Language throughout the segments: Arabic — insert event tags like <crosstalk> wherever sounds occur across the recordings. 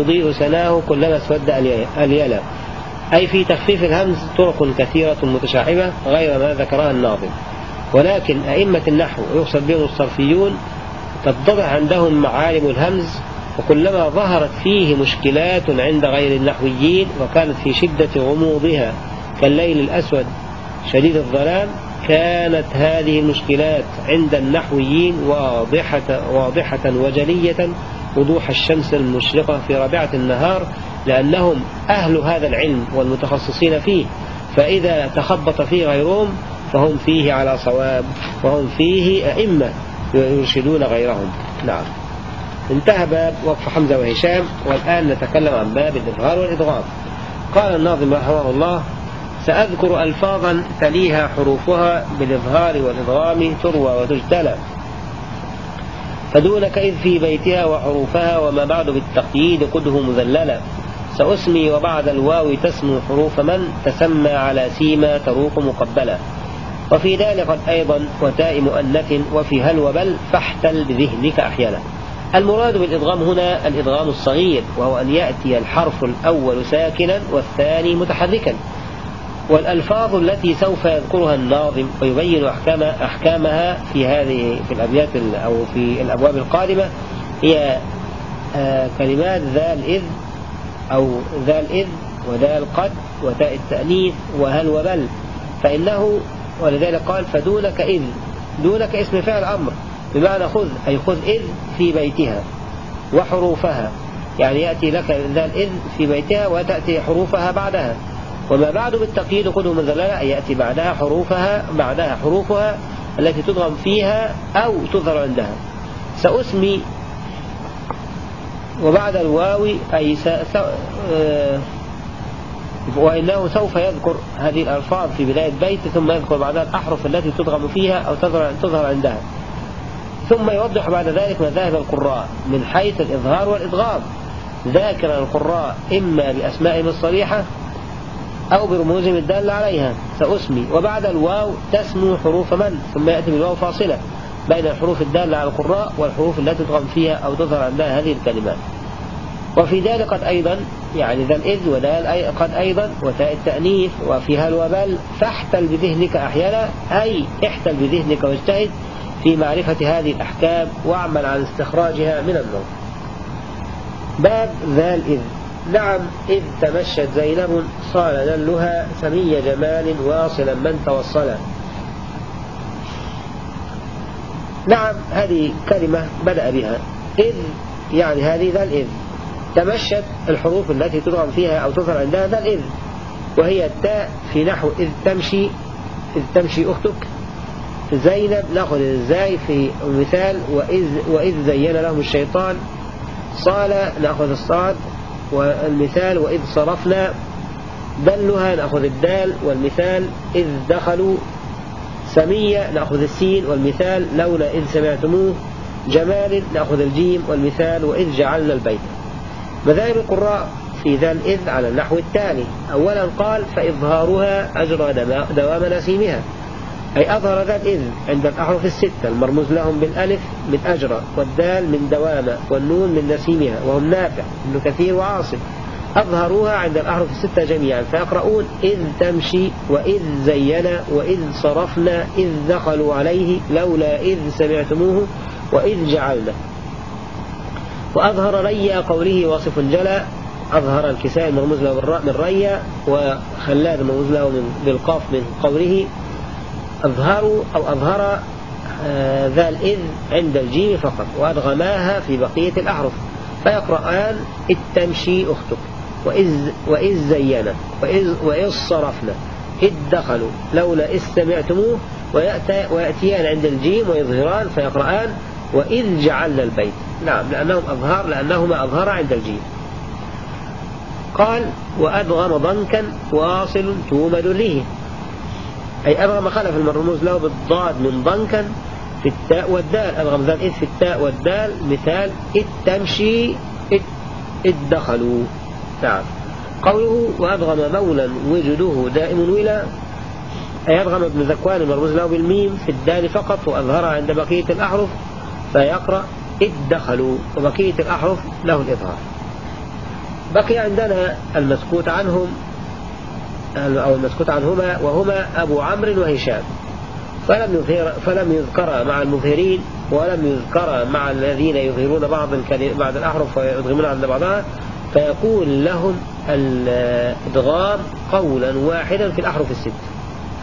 يضيء سناه كلما اسود اليلا. أي في تخفيف الهمز طرق كثيرة متشعبة غير ما ذكرها الناظم. ولكن أئمة النحو يقصد بهم الصرفيون تتضح عندهم معالم الهمز وكلما ظهرت فيه مشكلات عند غير النحويين وكانت في شدة غموضها كالليل الأسود شديد الظلام كانت هذه المشكلات عند النحويين واضحة, واضحة وجلية وضوح الشمس المشرقة في رابعة النهار لأنهم أهل هذا العلم والمتخصصين فيه فإذا تخبط فيه غيرهم فهم فيه على صواب وهم فيه أئمة يرشدون غيرهم. نعم. انتهى باب وقف حمزة وهشام والآن نتكلم عن باب الإظهار والإدغام قال الناظم رحمه الله سأذكر ألفاظا تليها حروفها بالإظهار والإدغام تروى وتجتلى فدونك إذ في بيتها وحروفها وما بعد بالتقييد قده مذللا. سأسمي وبعد الواو تسمو حروف من تسمى على سيما تروق مقبلا. وفي ذلك قد أيضا وتاء مؤنث وفي هل وبل فاحتل بذهنك أحيانا. المراد بالإدغام هنا الإدغام الصغير وهو أن يأتي الحرف الأول ساكنا والثاني متحركا. والألفاظ التي سوف يذكرها الناظم ويبين أحكام أحكامها في هذه في الأبيات أو في الأبواب القادمة هي آه، كلمات ذال إذ أو ذال إذ ودال قد وتاء التأنيث وهل وبل. فإنه ولذلك قال فدونك إذ. دونك اسم فعل أمر. بمعنى خذ أي خذ إذ في بيتها وحروفها. يعني يأتي لك ذال إذ في بيتها وتأتي حروفها بعدها. وما بعد بالتقييد قده مذللا أي يأتي بعدها حروفها بعدها حروفها التي تضغم فيها أو تظهر عندها. سأسمي وبعد الواو أي س... س... آه، وإنه سوف يذكر هذه الألفاظ في بداية بيت ثم يذكر بعدها الأحرف التي تضغم فيها أو تظهر عندها. ثم يوضح بعد ذلك مذاهب القراء من حيث الإظهار والإدغام ذاكرا القراء إما بأسمائهم الصريحة أو برموزهم الدالة عليها سأسمي وبعد الواو تسمو حروف من؟ ثم يأتي بالواو فاصلة بين الحروف الدالة على القراء والحروف التي تضغم فيها أو تظهر عندها هذه الكلمات. وفي ذلك قد أيضا يعني ذا الإذ وذا قد أيضا وتاء التأنيث وفيها الوبل فاحتل بذهنك أحيانا أي احتل بذهنك واجتهد في معرفة هذه الأحكام واعمل على استخراجها من النوم. باب ذال إذ. نعم إذ تمشت زينب صال دلها سمي جمال واصلا من توصلا. نعم هذه كلمة بدأ بها. إذ يعني هذه ذال إذ. تمشت الحروف التي تدغم فيها أو تظهر عندها ذال إذ. وهي التاء في نحو إذ تمشي إذ تمشي أختك. زينب نأخذ الزاي في المثال وإذ, وإذ زين لهم الشيطان. صال نأخذ الصاد والمثال وإذ صرفنا دلها نأخذ الدال والمثال إذ دخلوا سمية نأخذ السين والمثال لولا إذ سمعتموه جمال نأخذ الجيم والمثال وإذ جعلنا البيت. مذاهب القراء في ذا الإذ على النحو التالي أولا قال فإظهارها أجرى دوام نسيمها. أي أظهر ذا الإذ عند الأحرف الستة المرموز لهم بالألف من أجرى والدال من دوامة والنون من نسيمها وهم نافع ابن كثير وعاصم. أظهروها عند الأحرف الستة جميعا فيقرؤون إذ تمشي وإذ زينا وإذ صرفنا إذ دخلوا عليه لولا إذ سمعتموه وإذ جعلنا. وأظهر ريا قوله واصف جلا أظهر الكساء المرموز له من ريا وخلاد المرموز له بالقاف من قوله. أظهروا أو أظهر آه، ذال إذ عند الجيم فقط وأدغماها في بقية الأحرف فيقرآن إذ تمشي أختك وإذ, وإذ زينا وإذ, وإذ صرفنا إذ دخلوا لولا إذ سمعتموه ويأتي ويأتيان عند الجيم ويظهران فيقرآن وإذ جعلنا البيت. نعم لأنهم أظهر لأنهما أظهر عند الجيم. قال وأدغم ضنكا واصل تومد له أي أبغم خلف المرموز له بالضاد من ضنكا في التاء والدال. أبغم ذا الإذ في التاء والدال. مثال إذ تمشي إذ دخلوا. نعم. قوله وأبغم مولا وجده دائم ولا أي أبغم ابن ذكوان المرموز له بالميم في الدال فقط وأظهرها عند بقية الأحرف فيقرأ إذ دخلوا. وبقية الأحرف له الإظهار. بقي عندنا المسكوت عنهم أو المسكوت عنهما وهما أبو عمرو وهشام. فلم, يظهر فلم يذكر مع المظهرين ولم يذكر مع الذين يظهرون بعض بعض الأحرف ويدغمون عند بعضها. فيكون لهم الإدغام قولا واحدا في الأحرف الستة.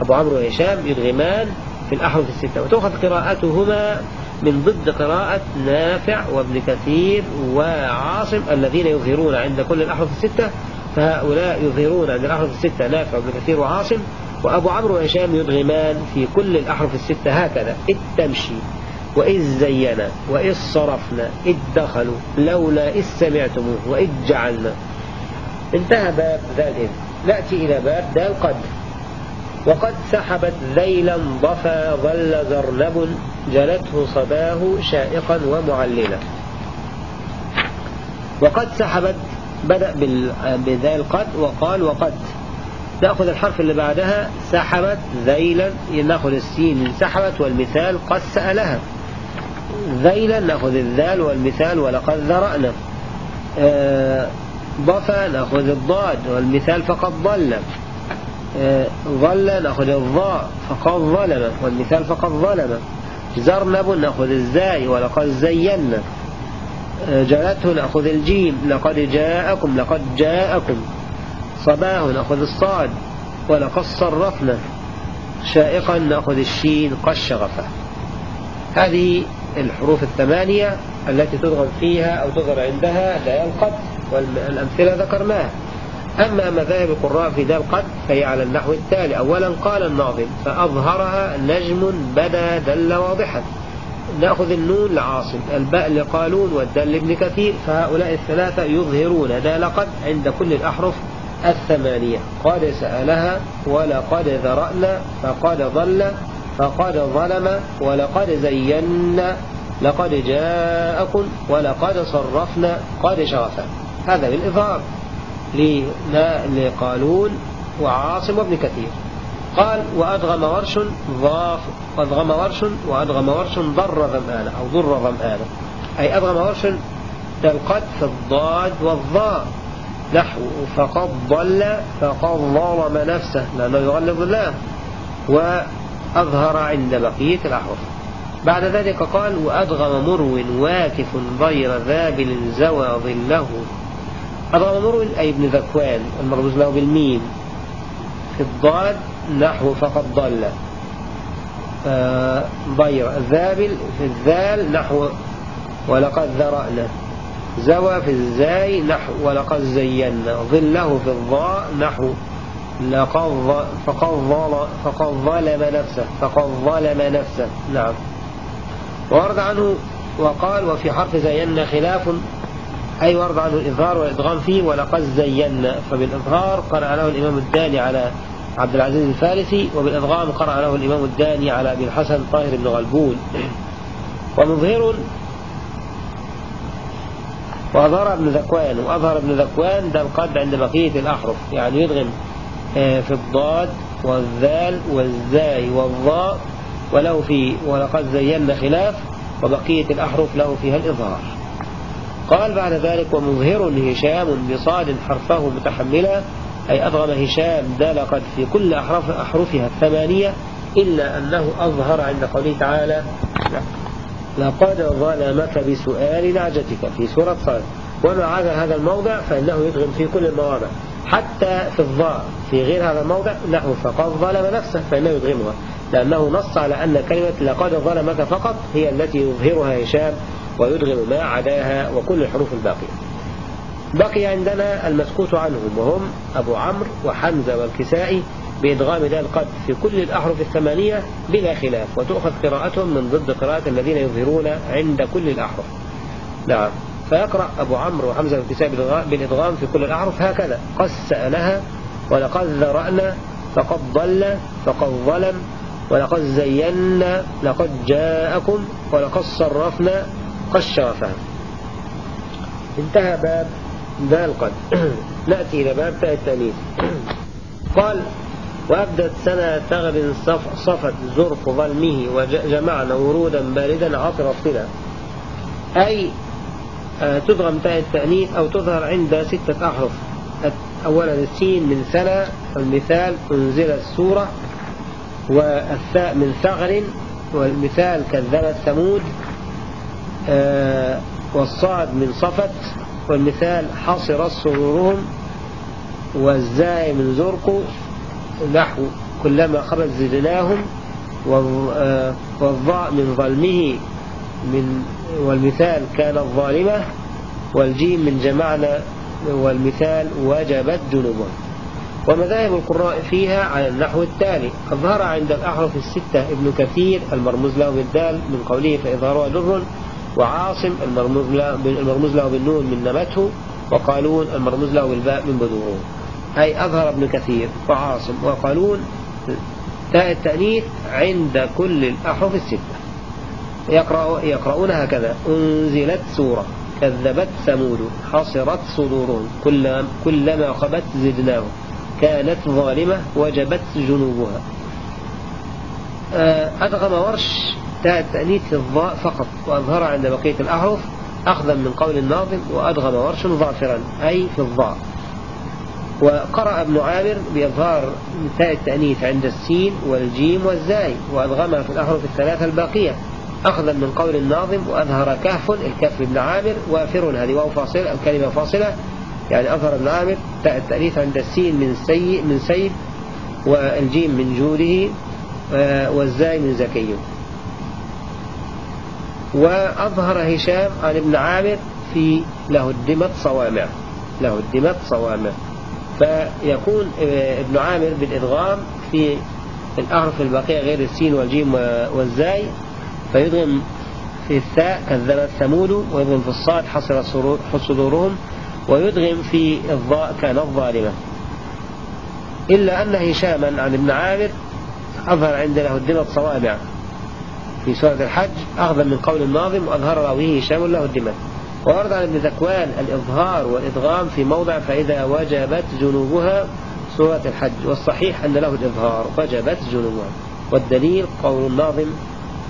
أبو عمرو وهشام يدغمان في الأحرف الستة. وتأخذ قراءتهما من ضد قراءة نافع وابن كثير وعاصم الذين يظهرون عند كل الأحرف الستة. فهؤلاء يظهرون عند الأحرف الستة نافع وابن كثير وعاصم وأبو عمرو وهشام يدغمان في كل الأحرف الستة هكذا. التمشي وإذ زينا وإذ صرفنا إذ دخلوا لولا إذ سمعتموه وإذ جعلنا. انتهى باب الإذ نأتي إلى باب ذا القدر. وقد سحبت ذيلا ضفا ظل زرنب جلته صباه شائقا ومعللا. وقد سحبت بدأ بذا القد وقال وقد. نأخذ الحرف اللي بعدها سحبت ذيلا نأخذ السين سحبت والمثال قد سألها. ذيلا نأخذ الذال والمثال ولقد ذرأنا. آه، ضفا نأخذ الضاد والمثال فقد ضل. آه، ظل نأخذ الضاء فقد ظلم والمثال فقد ظلم. زرنب نأخذ الزاي ولقد زينا. جلته نأخذ الجيم. لقد جاءكم لقد جاءكم. صباه نأخذ الصاد ولقد صرفنا شائقا نأخذ الشين قشغفة هذه الحروف الثمانية التي تضغم فيها أو تظهر عندها لا ينقض والأمثلة ذكرناها. أما مذاهب القراء في ذا القد فهي على النحو التالي. أولا قال الناظم فأظهرها نجم بدا دل واضحا. نأخذ النون لعاصم الباء لقالون والدل لابن كثير فهؤلاء الثلاثة يظهرون ذا لقد عند كل الأحرف الثمانية. قد سألها ولقد ذرأنا فقد ضل فقد ظلم ولقد زينا لقد جاءكم ولقد صرفنا قد شرفا هذا بالإظهار لقالون وعاصم وابن كثير. قال وأدغم ورش ضاف أدغم ورش وأدغم ورش ضر ظمآن أو ضر ظمآن أي أدغم ورش تلقت في الضاد والضاء. نحو فقد ضل فقد ظلم نفسه لأنه يغلب الله وأظهر عند بقية الأحرف. بعد ذلك قال وأدغم مرو واكف ضير ذابل زوى ظله. أدغم مرو أي ابن ذكوان المرموز له بالميم. الضاد نحو فقد ضل ضير. ذابل في الذال نحو ولقد ذرأنا زوى في الزاي نحو ولقد زينا. ظله في الضاء نحو لقد فقد ظلم فقد ظلم نفسه فقد ظلم نفسه. نعم. ورد عنه وقال وفي حرف زينا خلاف أي ورد عنه الإظهار والإدغام فيه ولقد زينا. فبالإظهار قرأ له الإمام الداني على عبد العزيز الفارسي وبالإدغام قرأ له الإمام الداني على أبي الحسن طاهر بن غلبون. ومظهر وأظهر ابن ذكوان وأظهر ابن ذكوان ده القد عند بقية الأحرف. يعني يدغم آه، في الضاد والذال والزاي والضاء وله في ولقد زينا خلاف وبقية الأحرف له فيها الإظهار. قال بعد ذلك ومظهر هشام بصاد حرفه متحملا أي أضغم هشام دلقت في كل أحرف أحرفها الثمانية إلا أنه أظهر عند قوله تعالى لقد ظلمك بسؤال نعجتك في سورة صاد. وما عدا هذا الموضع فإنه يدغم في كل المواضع. حتى في الظاء في غير هذا الموضع نحو فقد ظلم نفسه فإنه يدغمها. لأنه نص على أن كلمة لقد ظلمك فقط هي التي يظهرها هشام ويدغم ما عداها وكل الحروف الباقية. بقي عندنا المسكوت عنهم وهم أبو عمرو وحمزة والكسائي بإدغام ذا القد في كل الأحرف الثمانية بلا خلاف وتؤخذ قراءتهم من ضد قراءة الذين يظهرون عند كل الأحرف. نعم. فيقرأ أبو عمرو وحمزة والكسائي بالإدغام في كل الأحرف هكذا. قد سألها ولقد ذرأنا فقد ضل فقد ظلم ولقد زينا لقد جاءكم ولقد صرفنا شرفها انتهى باب ذا القد <clears throat> نأتي إلى باب تاء التأنيث. <clears throat> قال وأبدت سنة تغب صفت زرف ظلمه وجمعنا ورودا باردا عطر الصلة. أي آه، تدغم تاء التأنيث أو تظهر عند ستة أحرف. أولا السين من سنة المثال أنزل السورة والثاء من ثغر والمثال كذبت ثمود. والصاد من صفت والمثال حصر صدورهم والزاي من زرق نحو كلما خبت زدناهم آه، والضاء من ظلمه من والمثال كانت ظالمة والجيم من جمعنا والمثال وجبت جنوبا ومذاهب القراء فيها على النحو التالي. قد ظهر عند الأحرف الستة ابن كثير المرموز له بالدال من قوله فإظهارها در وعاصم المرموز له, بالنون من نمته وقالون المرموز له بالباء من بدوره أي أظهر ابن كثير وعاصم. وقالون تاء التأنيث عند كل الأحرف الستة. يقرأ يقرؤون هكذا. أنزلت سورة. كذبت ثمود. حصرت صدورهم. كلما خبت زدناهم كانت ظالمة. وجبت جنوبها. آه، أدغم ورش تاء التأنيث في الظاء فقط وأظهر عند بقية الأحرف أخذا من قول الناظم وأدغم ورش ظافرا أي في الظاء وقرأ ابن عامر بإظهار تاء التأنيث عند السين والجيم والزاي وأدغمها في الأحرف الثلاثة الباقية. أخذا من قول الناظم وأظهر كهف الكهف ابن عامر وافر هذه واو فاصلة الكلمة فاصلة. يعني أظهر ابن عامر تاء التأنيث عند السين من سي من سيب والجيم من جوده آه، والزاي من زكي. وأظهر هشام عن ابن عامر في له الدمت صوامع له الدمت صوامع. فيكون آه، ابن عامر بالإدغام في الأحرف الباقية غير السين والجيم والزاي. فيدغم في الثاء كذبت ثمود ويدغم في الصاد حصل صدورهم ويدغم في الضاء كانت ظالمة إلا أن هشاما عن ابن عامر أظهر عند له الدمت صوامع. في سورة الحج أخذا من قول الناظم وأظهر راويه هشام له الدمت وورد عن ابن ذكوان الإظهار والإدغام في موضع فإذا وجبت جنوبها سورة الحج والصحيح أن له الإظهار وجبت جنوبها. والدليل قول الناظم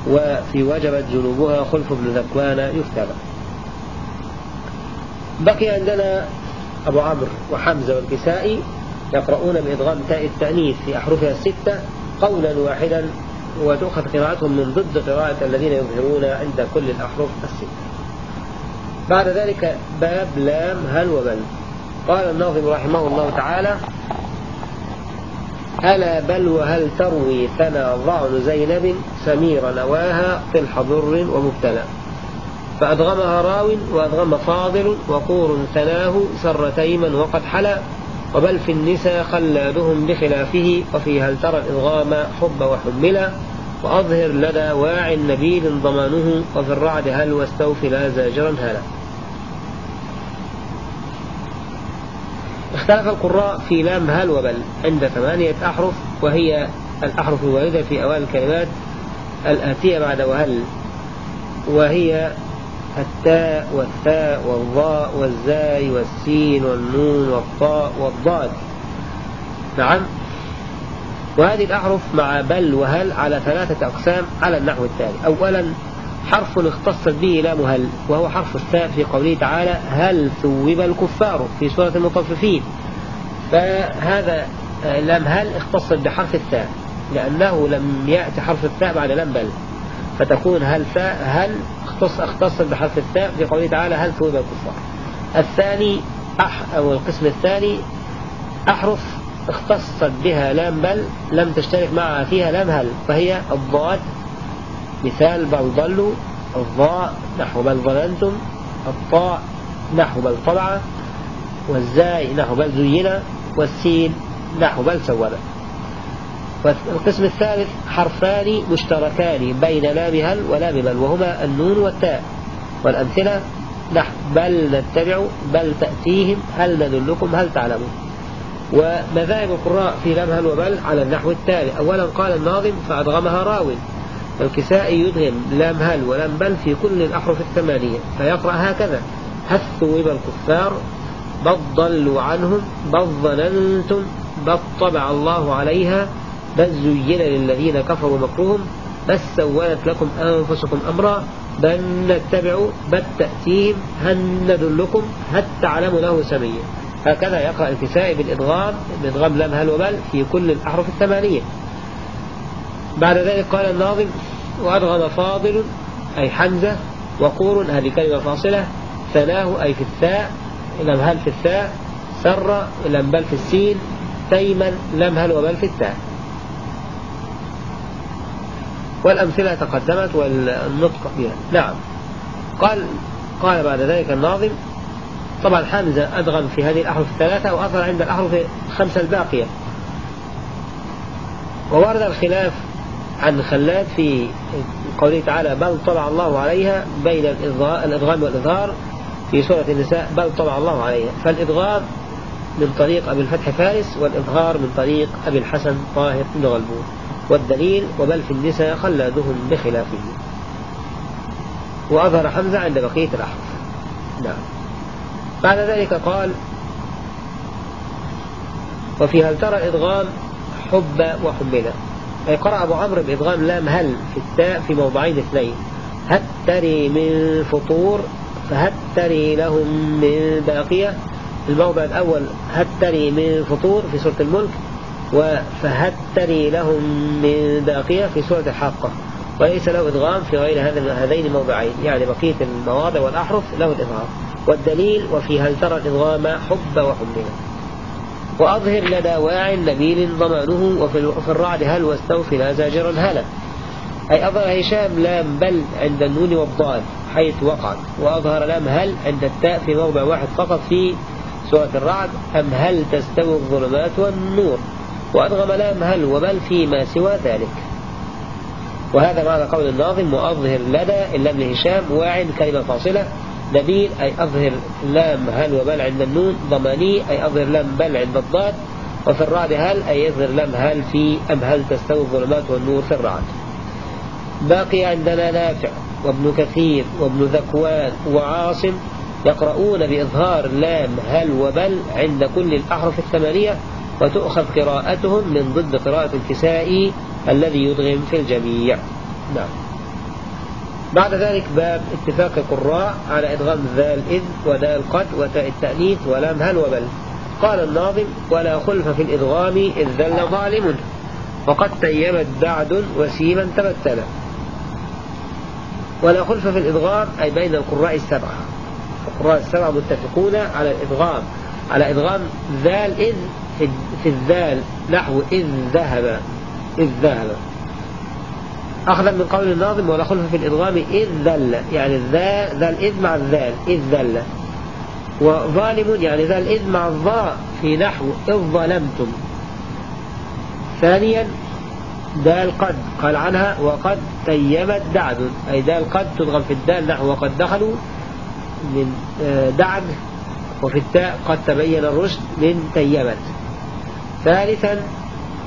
وفي وجبت جنوبها خلف بن ذكوان يكتب بقي عندنا أبو عمرو وحمزة والكسائي يقرؤون بإدغام تاء التأنيث في أحرفها الستة قولا واحدا وتؤخذ قراءتهم من ضد قراءة الذين يظهرون عند كل الأحرف الستة بعد ذلك باب لام هل وبل. قال الناظم رحمه الله تعالى ألا بل وهل تروي ثنا ضعن زينب سمير نواها في الحضر ومبتلى. فأدغمها راو وأدغم فاضل وقور ثناه سر تيما وقد حلا. وبل في النساء خلادهم بخلافه وفي هل ترى الإضغام حب وحملا. وأظهر لدى واع نبيل ضمانه وفي الرعد هل واستوفي لا زاجرا؟ هلا. اختلف القراء في لام هل وبل عند ثمانية أحرف وهي الأحرف الواردة في أوائل الكلمات الآتية بعد وهل وهي التاء والثاء والضاء والزاي والسين والنون والطاء والضاد. نعم. وهذه الأحرف مع بل وهل على ثلاثة أقسام على النحو التالي. أولا حرف اختصت به لام هل وهو حرف الثاء في قوله تعالى هل ثوب الكفار؟ في سورة المطففين. فهذا لام هل اختصت بحرف الثاء لأنه لم يأتي حرف الثاء بعد لام بل. فتكون هل ثاء هل اختص اختصت بحرف الثاء في قوله تعالى هل ثوب الكفار. الثاني أح أو القسم الثاني أحرف اختصت بها لام بل لم تشترك معها فيها لام هل فهي الضاد. مثال بل ضلوا الضاء نحو بل ظننتم الطاء نحو بل طلع والزاي نحو بل زينا والسين نحو بل سولا والقسم الثالث حرفان مشتركان بين لام هل ولام بل وهما النون والتاء. والأمثلة نحو بل نتبع بل تأتيهم هل ندلكم هل تعلمون. ومذاهب القراء في لام هل وبل على النحو التالي. أولا قال الناظم فأدغمها راوي الكسائي يدغم لام هل بل في كل الأحرف الثمانية فيقرأ هكذا هثوا إلى الكفار بل ضلوا عنهم بل ظننتم بل طبع الله عليها بل زين للذين كفروا مكرهم بل سولت لكم أنفسكم أمرا بل نتبع بل تأتيهم هل ندلكم هل تعلم له سميا. هكذا يقرأ الكسائي بالإدغام بإدغام لم هل وبل في كل الأحرف الثمانية. بعد ذلك قال الناظم وأدغم فاضل أي حمزة وقور هذه كلمة فاصلة ثناه أي في الثاء لم هل في الثاء سر لم بل في السين تيما لم هل وبل في التاء. والأمثلة تقدمت والنطق فيها نعم. قال قال بعد ذلك الناظم طبعا حمزة أدغم في هذه الأحرف الثلاثة وأثر عند الأحرف الخمسة الباقية. وورد الخلاف عن خلاد في قوله تعالى بل طبع الله عليها بين الإدغام والإظهار في سورة النساء بل طبع الله عليها فالإدغام من طريق أبي الفتح فارس والإظهار من طريق أبي الحسن طاهر بن غلبون والدليل وبل في النساء خلادهم بخلافه وأظهر حمزة عند بقية الأحرف. نعم. بعد ذلك قال وفي هل ترى الإدغام حب وحملة أي قرأ أبو عمرو بإدغام لام هل في التاء في موضعين اثنين هتري من فطور فهتري لهم من باقية؟ الموضع الأول هتري من فطور في سورة الملك وفهتري لهم من باقية? في سورة الحاقة وليس له إدغام في غير هذين الموضعين. يعني بقية المواضع والأحرف له الإدغام. والدليل وفي هل ترى الإدغام حب وحملنا وأظهر لدى واع نبيل ضمانه وفي الرعد هل واستوفنا زاجرا هلا. أي أظهر هشام لام بل عند النون والضاد حيث وقعت وأظهر لام هل عند التاء في موضع واحد فقط في سورة الرعد أم هل تستوي الظلمات والنور. وأدغم لام هل وبل فيما سوى ذلك. وهذا معنى قول الناظم وأظهر لدى اللام لهشام واعد كلمة فاصلة نبيل أي أظهر لام هل وبل عند النون ضماني أي أظهر لام بل عند الضاد وفي الرعد هل أي يظهر لام هل في أم هل تستوي الظلمات والنور في الرعد. باقي عندنا نافع وابن كثير وابن ذكوان وعاصم يقرؤون بإظهار لام هل وبل عند كل الأحرف الثمانية وتؤخذ قراءتهم من ضد قراءة الكسائي الذي يدغم في الجميع. نعم. بعد ذلك باب اتفاق القراء على إدغام ذال إذ ودال قد وتاء التأنيث ولام هل وبل. قال الناظم ولا خلف في الإدغام إذ ذل ظالم. وقد تيمت بعد وسيما تبتلا ولا خلف في الإدغام أي بين القراء السبعة. القراء السبعة متفقون على الإدغام. على إدغام ذال إذ في الذال نحو إذ ذهب. إذ ذهب. أخذا من قول الناظم ولا خلف في الإدغام إذ ذل. يعني الذال ذال إذ مع الذال. إذ ذل. وظالم يعني ذال إذ مع الظاء في نحو إذ ظلمتم. ثانيا دال قد قال عنها وقد تيمت دعد. أي دال قد تدغم في الدال نحو وقد دخلوا من آه، دعد. وفي التاء قد تبين الرشد من تيمت. ثالثا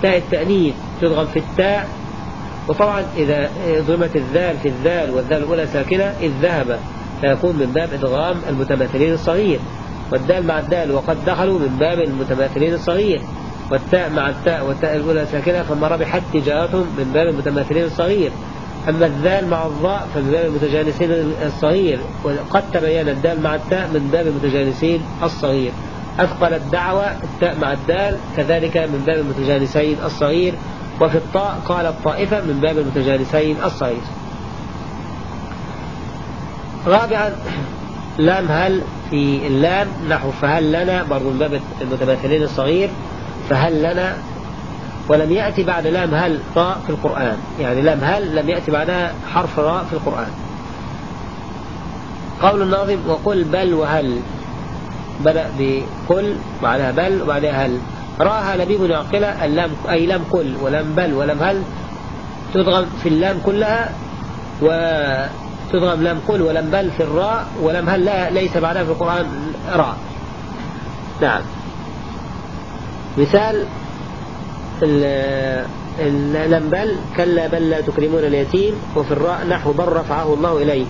تاء التأنيث تدغم في التاء وطبعا إذا ضمت الذال في الذال والذال الأولى ساكنة إذ ذهب فيكون من باب إدغام المتماثلين الصغير. والدال مع الدال وقد دخلوا من باب المتماثلين الصغير. والتاء مع التاء والتاء الأولى ساكنة فما ربحت تجارتهم من باب المتماثلين الصغير. أما الذال مع الضاء فمن باب المتجانسين الصغير. وقد تبين الدال مع التاء من باب المتجانسين الصغير. أثقل الدعوة التاء مع الدال كذلك من باب المتجانسين الصغير. وفي الطاء قال الطائفة من باب المتجانسين الصغير رابعا لام هل في اللام نحو فهل لنا برضو من باب المتماثلين الصغير فهل لنا ولم يأتي بعد لام هل راء في القرآن. يعني لام هل لم يأتي بعدها حرف راء في القرآن. قول الناظم وقل بل وهل. بدأ بقل وبعدها بل وبعدها هل. رآها لبيب عقلة اللام أي لم قل ولم بل ولم هل تضغم في اللام كلها وتضغم لم قل ولم بل في الراء ولم هل لا ليس بعدها في القرآن راء. نعم. مثال لم بل كلا بل لا تكرمون اليتيم وفي الراء نحو بل رفعه الله إليه.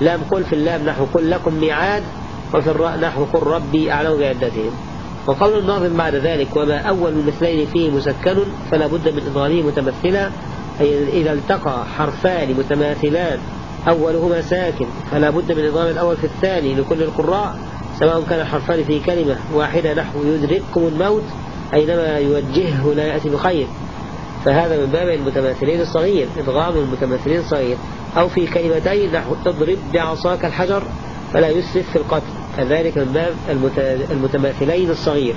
لام قل في اللام نحو قل لكم ميعاد وفي الراء نحو قل ربي أعلم بعدتهم. وقول الناظم بعد ذلك وما أول المثلين فيه مسكن فلا بد من إضغامه متمثلا أي إذا التقى حرفان متماثلان أولهما ساكن فلا بد من إضغام الأول في الثاني لكل القراء سواء كان الحرفان في كلمة واحدة نحو يدرككم الموت أينما يوجهه لا يأتي بخير. فهذا من باب المتماثلين الصغير إضغام المتماثلين الصغير. أو في كلمتين نحو اضرب بعصاك الحجر فلا يسرف في القتل. كذلك من باب المتماثلين الصغير.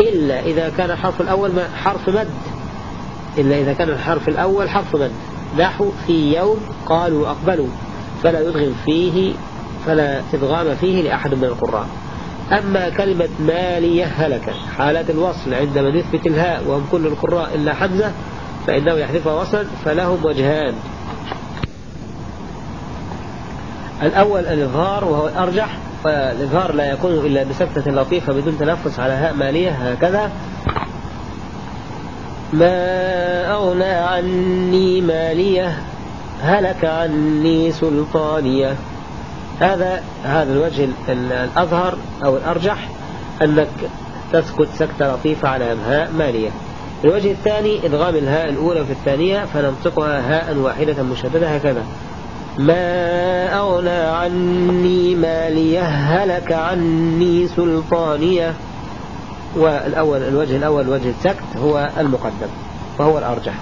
إلا إذا كان الحرف الأول حرف مد. إلا إذا كان الحرف الأول حرف مد. نحو في يوم قالوا أقبلوا. فلا يدغم فيه فلا إدغام فيه لأحد من القراء. أما كلمة مالية هلك. حالة الوصل عندما نثبت الهاء وهم كل القراء إلا حمزة فإنه يحذفها وصلا فلهم وجهان. الأول الإظهار وهو الأرجح والإظهار لا يكون إلا بسكتة لطيفة بدون تنفس على هاء مالية هكذا. ما أغنى عني مالية هلك عني سلطانية. هذا هذا الوجه الأظهر أو الأرجح أنك تسكت سكتة لطيفة على هاء مالية. الوجه الثاني إدغام الهاء الأولى في الثانية فننطقها هاء واحدة مشددة هكذا. ما أغنى عني مالية هلك عني سلطانية. والأول الوجه الأول وجه السكت هو المقدم وهو الأرجح.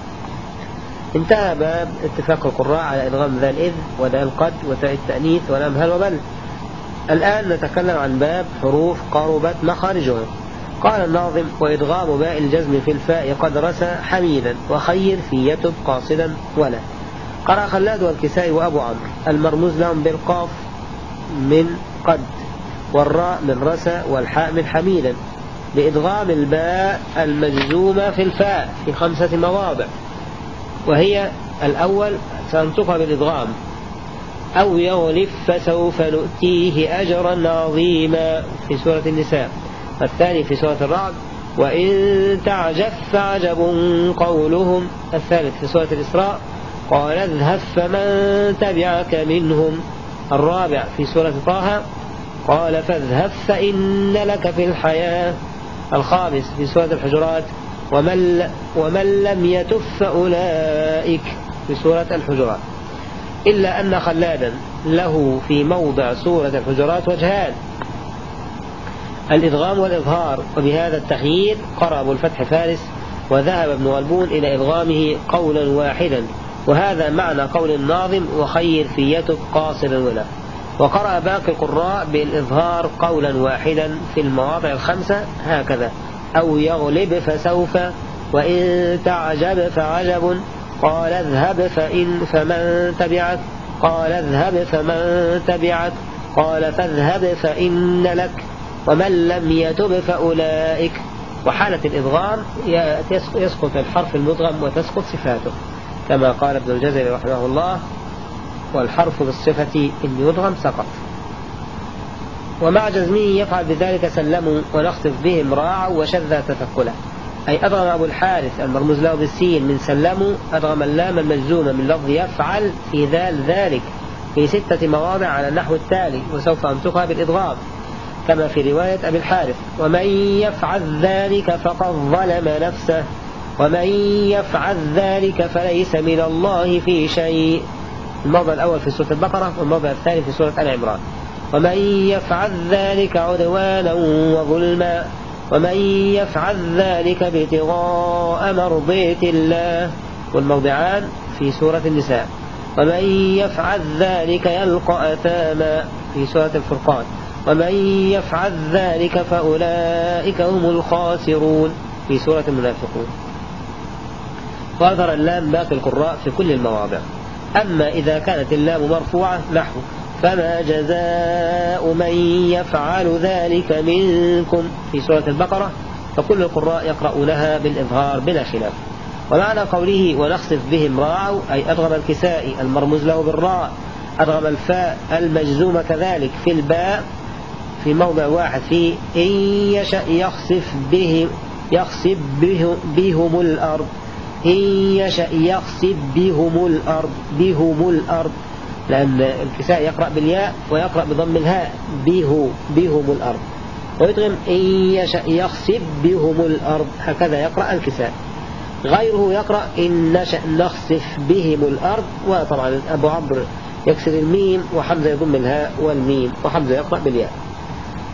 انتهى باب اتفاق القراء على إدغام ذا الإذ وذا القد وتاء التأنيث والأمهل وبل. الآن نتكلم عن باب حروف قربت مخارجها. قال الناظم وإدغام باء الجزم في الفاء قد رسى حميدا وخير في يتب قاصدا ولا. قرأ خلاد والكسائي وأبو عمرو. المرموز لهم بالقاف من قد والراء من رسى والحاء من حميدا بإدغام الباء المجزومة في الفاء في خمسة مواضع. وهي الأول سنطقها بالإدغام. أو يغلف فسوف نؤتيه أجرا عظيما في سورة النساء. الثاني في سورة الرعد. وإن تعجب فعجب قولهم. الثالث في سورة الإسراء. قال اذهب فمن تبعك منهم. الرابع في سورة طه قال فاذهب فإن لك في الحياة. الخامس في سورة الحجرات ومن, ومن لم يتف فأولئك في سورة الحجرات. إلا أن خلادا له في موضع سورة الحجرات وجهان. الإدغام والإظهار وبهذا التخيير قرأ أبو الفتح فارس وذهب ابن غلبون إلى إدغامه قولا واحدا. وهذا معنى قول الناظم وخير في يتب قاصرا ولا وقرأ باقي القراء بالإظهار قولا واحدا في المواضع الخمسة هكذا. أو يغلب فسوف وإن تعجب فعجب. قال اذهب فإن فمن تبعك. قال اذهب فمن تبعك. قال فاذهب فإن لك. ومن لم يتب فأولئك. وحالة الإضغام يسقط الحرف المدغم وتسقط صفاته. كما قال ابن الجزري رحمه الله والحرف بالصفة إن يدغم سقط. ومع جزمه يفعل بذلك سلموا ونخطف بهم راعوا وشذ تثقلا أي أدغم أبو الحارث المرموز له بالسين من سلموا أدغم اللام المجزومة من لفظ يفعل في ذال ذلك في ستة مواضع على النحو التالي وسوف أنطقها بالإضغام كما في رواية أبي الحارث. ومن يفعل ذلك فقد ظلم نفسه. ومن يفعل ذلك فليس من الله في شيء. الموضع الأول في سورة البقرة والموضع الثاني في سورة آل عمران. ومن يفعل ذلك عدوانا وظلما ومن يفعل ذلك ابتغاء مرضية الله. والموضعان في سورة النساء. ومن يفعل ذلك يلقى أثاما في سورة الفرقان. ومن يفعل ذلك فأولئك هم الخاسرون في سورة المنافقون. وأثر اللام باقي القراء في كل المواضع. أما إذا كانت اللام مرفوعة نحو. فما جزاء من يفعل ذلك منكم؟ في سورة البقرة فكل القراء يقرؤونها بالإظهار بلا خلاف. ومعنى قوله ونخسف بهم راعوا أي أدغم الكسائي المرموز له بالراء أدغم الفاء المجزوم كذلك في الباء في موضع واحد في إن يشأ يخسف بهم يخسف بهم الأرض. إن يشأ يخسف بهم الأرض بهم الأرض. لأن الكساء يقرأ بالياء ويقرأ بضم الهاء به بهم الأرض. ويدغم إن يشأ يخسف بهم الأرض. هكذا يقرأ الكساء. غيره يقرأ إن نشأ نخسف بهم الأرض. وطبعا أبو عمرو يكسر الميم وحمزة يضم الهاء والميم وحمزة يقرأ بالياء.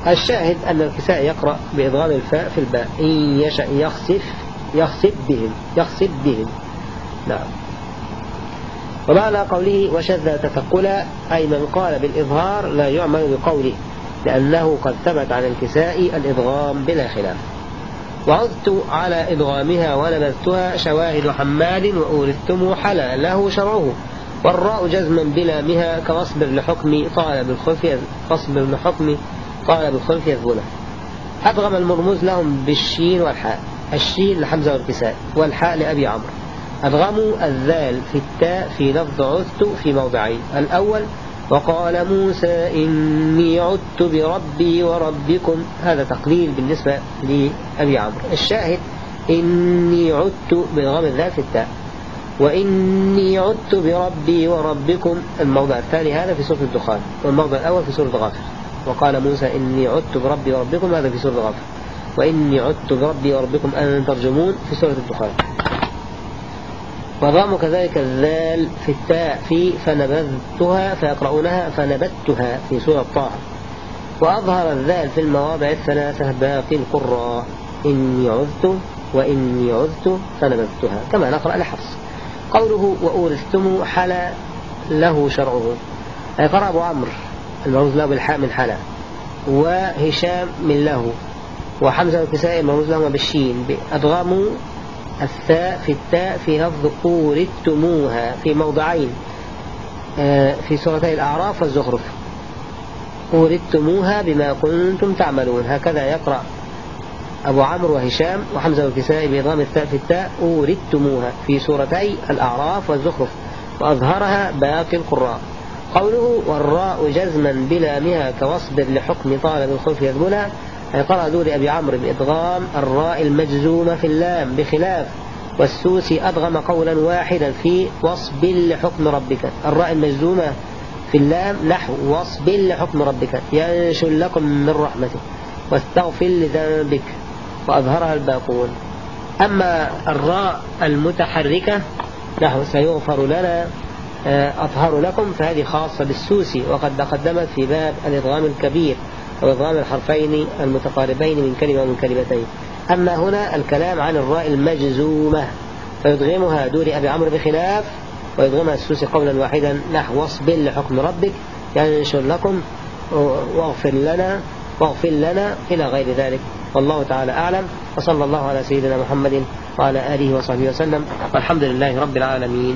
الشاهد أن الكساء يقرأ بإضغام الفاء في الباء. إن يشأ يخسف يخسف بهم يخسف بهم. نعم. ومعنى قوله وشذ تثقلا أي من قال بالإظهار لا يعمل بقوله لأنه قد ثبت عن الكساء الإضغام بلا خلاف. وعدت على إضغامها ونبذتها شواهد حماد وأورثتم حلا له شرعه والراء جزما بلامها كواصبر لحكم طالب الخلف فاصبر لحكم طالب الخلف يذبونه أدغم المرموز لهم بالشين والحاء. الشين لحمزة والكساء والحاء لأبي عمرو. أدغموا الذال في التاء في لفظ عثت في موضعين. الأول وقال موسى إني عدت بربي وربكم. هذا تقليل بالنسبة لأبي عمرو. الشاهد إني عدت بضغم الذال في التاء. وإني عدت بربي وربكم. الموضع الثاني هذا في سورة الدخان. والموضع الأول في سورة غافر. وقال موسى إني عدت بربي وربكم هذا في سورة غافر. وإني عدت بربي وربكم أن ترجمون في سورة الدخان وضام كذلك الذال في التاء في فنبذتها فيقرؤونها فنبتها في سورة طه. وأظهر الذال في المواضع الثلاثة باقي القراء. إني عذت وإني عذت فنبذتها. كما نقرأ لحفص. قوله وأورثتم حلا له شرعه. أي قرأ أبو عمرو المرموز له بالحاء من حلا. وهشام من له. وحمزة والكسائي المرموز لهما بالشين أدغموا الثاء في التاء في لفظ أورثتموها في موضعين آه، في سورتي الأعراف والزخرف. أورثتموها بما كنتم تعملون. هكذا يقرأ أبو عمرو وهشام وحمزة والكسائي بإدغام الثاء في التاء أورثتموها في سورتي الأعراف والزخرف. وأظهرها باقي القراء. قوله والراء جزما بلامها كوصبر لحكم طالب الخلف يذبلها قرأ دور أبي عمرو بإدغام الراء المجزومة في اللام بخلاف. والسوسي أدغم قولا واحدا في وصب لحكم ربك. الراء المجزومة في اللام نحو وصب لحكم ربك. ينشر لكم من رحمته. واستغفر لذنبك وأظهرها الباقون. أما الراء المتحركة نحو سيغفر لنا آه، أطهر لكم فهذه خاصة بالسوسي. وقد تقدمت في باب الإضغام الكبير. وإضغام الحرفين المتقاربين من كلمة ومن كلمتين. أما هنا الكلام عن الراء المجزومة فيدغمها دور أبي عمرو بخلاف ويدغمها السوسي قولا واحدا نحو واصبر لحكم ربك يعني ينشر لكم واغفر لنا واغفر لنا إلى غير ذلك. والله تعالى أعلم وصلى الله على سيدنا محمد وعلى آله وصحبه وسلم والحمد لله رب العالمين.